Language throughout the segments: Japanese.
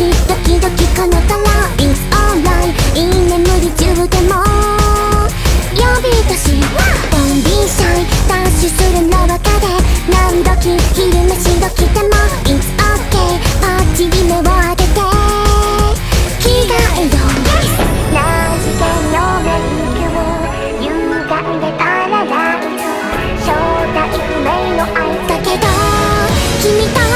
中時キこのたら It's alright いい眠り中でも呼び出し Don't be shy ダッシュするのは彼何時昼飯時ても It's OK パッチリ目を開けて着替えようなじけの勉強ゆがんでパラライト正体不明の愛だけど君と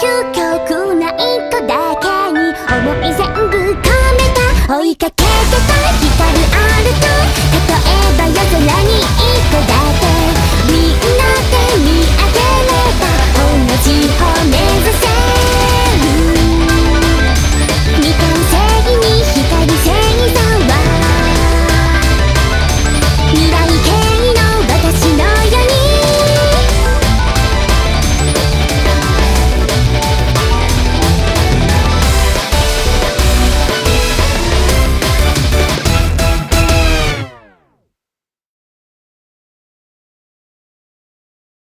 急遽